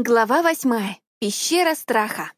Глава восьмая. Пещера страха.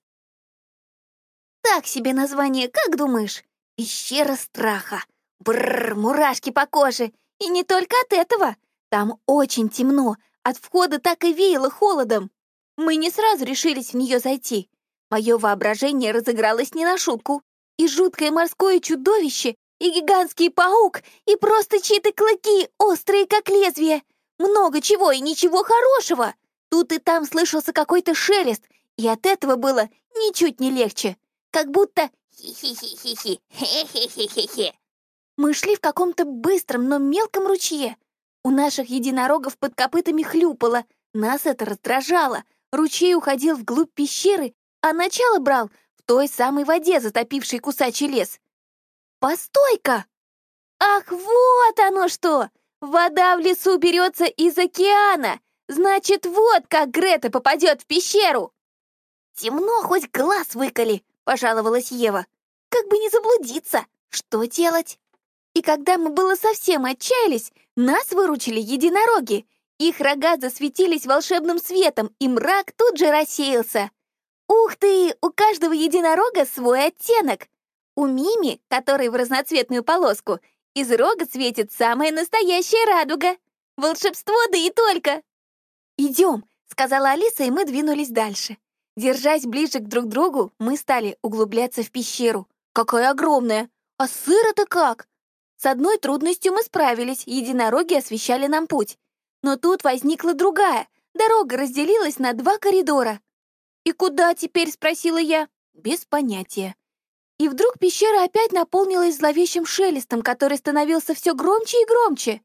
Так себе название, как думаешь? Пещера страха. Бррр, мурашки по коже. И не только от этого. Там очень темно. От входа так и веяло холодом. Мы не сразу решились в нее зайти. Мое воображение разыгралось не на шутку. И жуткое морское чудовище, и гигантский паук, и просто чьи-то клыки, острые как лезвие. Много чего и ничего хорошего. Тут и там слышался какой-то шелест, и от этого было ничуть не легче. Как будто хи-хи-хи-хи-хи, хе-хе-хе-хе-хе. Мы шли в каком-то быстром, но мелком ручье. У наших единорогов под копытами хлюпало. Нас это раздражало. Ручей уходил вглубь пещеры, а начало брал в той самой воде, затопившей кусачий лес. «Постой-ка! Ах, вот оно что! Вода в лесу берется из океана!» Значит, вот как Грета попадет в пещеру!» «Темно, хоть глаз выколи!» — пожаловалась Ева. «Как бы не заблудиться! Что делать?» И когда мы было совсем отчаялись, нас выручили единороги. Их рога засветились волшебным светом, и мрак тут же рассеялся. Ух ты, у каждого единорога свой оттенок. У Мими, который в разноцветную полоску, из рога светит самая настоящая радуга. Волшебство, да и только! «Идем», — сказала Алиса, и мы двинулись дальше. Держась ближе к друг другу, мы стали углубляться в пещеру. Какая огромная! А сыро-то как! С одной трудностью мы справились, единороги освещали нам путь. Но тут возникла другая. Дорога разделилась на два коридора. «И куда теперь?» — спросила я. Без понятия. И вдруг пещера опять наполнилась зловещим шелестом, который становился все громче и громче.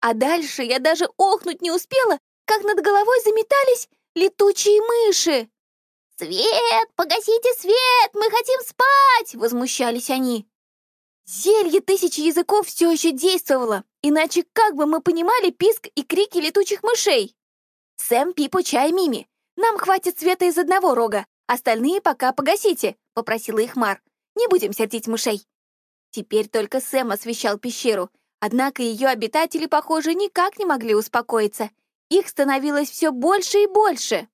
А дальше я даже охнуть не успела, как над головой заметались летучие мыши. «Свет! Погасите свет! Мы хотим спать!» — возмущались они. Зелье тысячи языков все еще действовало, иначе как бы мы понимали писк и крики летучих мышей? «Сэм, Пипо, чай, Мими, нам хватит света из одного рога, остальные пока погасите», — попросила их Мар. «Не будем сердить мышей». Теперь только Сэм освещал пещеру, однако ее обитатели, похоже, никак не могли успокоиться — их становилось все больше и больше.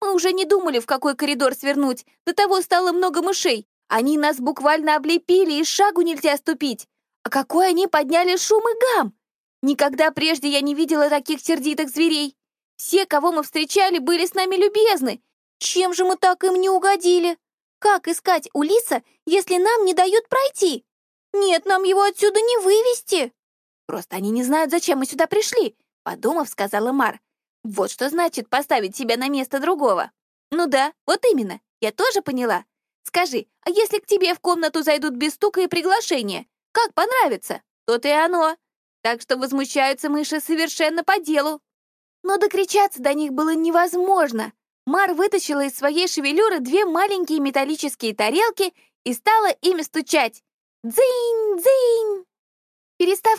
Мы уже не думали, в какой коридор свернуть. До того стало много мышей. Они нас буквально облепили, и шагу нельзя ступить. А какой они подняли шум и гам! Никогда прежде я не видела таких сердитых зверей. Все, кого мы встречали, были с нами любезны. Чем же мы так им не угодили? Как искать Улиса, если нам не дают пройти? Нет, нам его отсюда не вывести. Просто они не знают, зачем мы сюда пришли. Подумав, сказала Мар. Вот что значит поставить себя на место другого. Ну да, вот именно, я тоже поняла. Скажи, а если к тебе в комнату зайдут без стука и приглашения? Как понравится? То-то и оно. Так что возмущаются мыши совершенно по делу. Но докричаться до них было невозможно. Мар вытащила из своей шевелюры две маленькие металлические тарелки и стала ими стучать. «Дзынь! Дзынь!»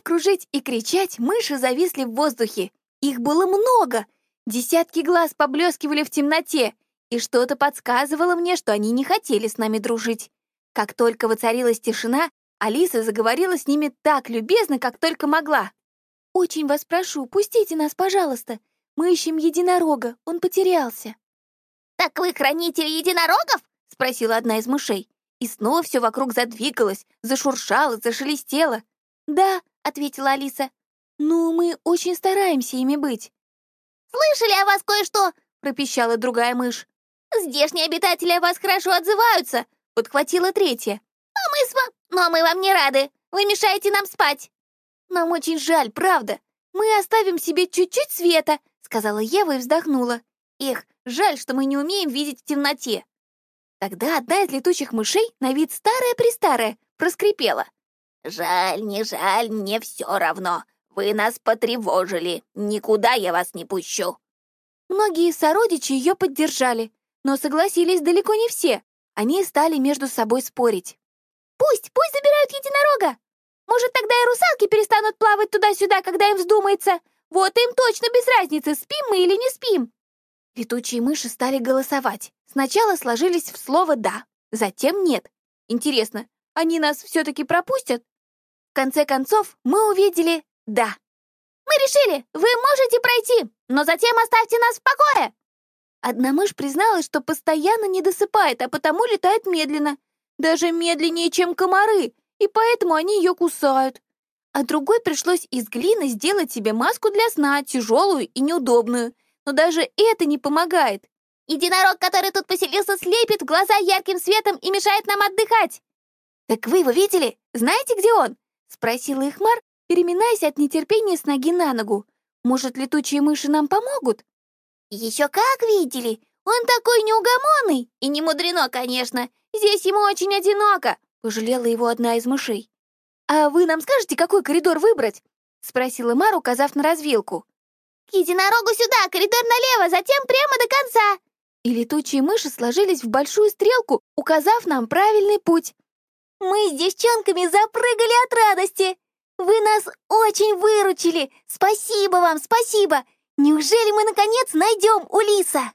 Кружить и кричать, мыши зависли в воздухе. Их было много. Десятки глаз поблескивали в темноте, и что-то подсказывало мне, что они не хотели с нами дружить. Как только воцарилась тишина, Алиса заговорила с ними так любезно, как только могла. «Очень вас прошу, пустите нас, пожалуйста. Мы ищем единорога, он потерялся». «Так вы хранитель единорогов?» — спросила одна из мышей. И снова все вокруг задвигалось, зашуршало, зашелестело. «Да», — ответила Алиса. «Ну, мы очень стараемся ими быть». «Слышали о вас кое-что?» — пропищала другая мышь. «Здешние обитатели о вас хорошо отзываются», — подхватила третья. «А мы с вам... Но мы вам не рады. Вы мешаете нам спать». «Нам очень жаль, правда. Мы оставим себе чуть-чуть света», — сказала Ева и вздохнула. «Эх, жаль, что мы не умеем видеть в темноте». Тогда одна из летучих мышей, на вид старая-престарая, проскрипела. «Жаль, не жаль, мне все равно. Вы нас потревожили. Никуда я вас не пущу». Многие сородичи ее поддержали, но согласились далеко не все. Они стали между собой спорить. «Пусть, пусть забирают единорога! Может, тогда и русалки перестанут плавать туда-сюда, когда им вздумается. Вот им точно без разницы, спим мы или не спим». Летучие мыши стали голосовать. Сначала сложились в слово «да», затем «нет». Интересно, они нас все-таки пропустят? В конце концов, мы увидели «да». «Мы решили, вы можете пройти, но затем оставьте нас в покое!» Одна мышь призналась, что постоянно не досыпает, а потому летает медленно. Даже медленнее, чем комары, и поэтому они ее кусают. А другой пришлось из глины сделать себе маску для сна, тяжелую и неудобную. Но даже это не помогает. Единорог, который тут поселился, слепит в глаза ярким светом и мешает нам отдыхать. «Так вы его видели? Знаете, где он?» — спросила Ихмар, переминаясь от нетерпения с ноги на ногу. «Может, летучие мыши нам помогут?» «Еще как видели! Он такой неугомонный! И не мудрено, конечно! Здесь ему очень одиноко!» — пожалела его одна из мышей. «А вы нам скажете, какой коридор выбрать?» — спросила Мар, указав на развилку. «К единорогу сюда, коридор налево, затем прямо до конца!» И летучие мыши сложились в большую стрелку, указав нам правильный путь. Мы с девчонками запрыгали от радости. Вы нас очень выручили. Спасибо вам, спасибо. Неужели мы наконец найдем Улиса?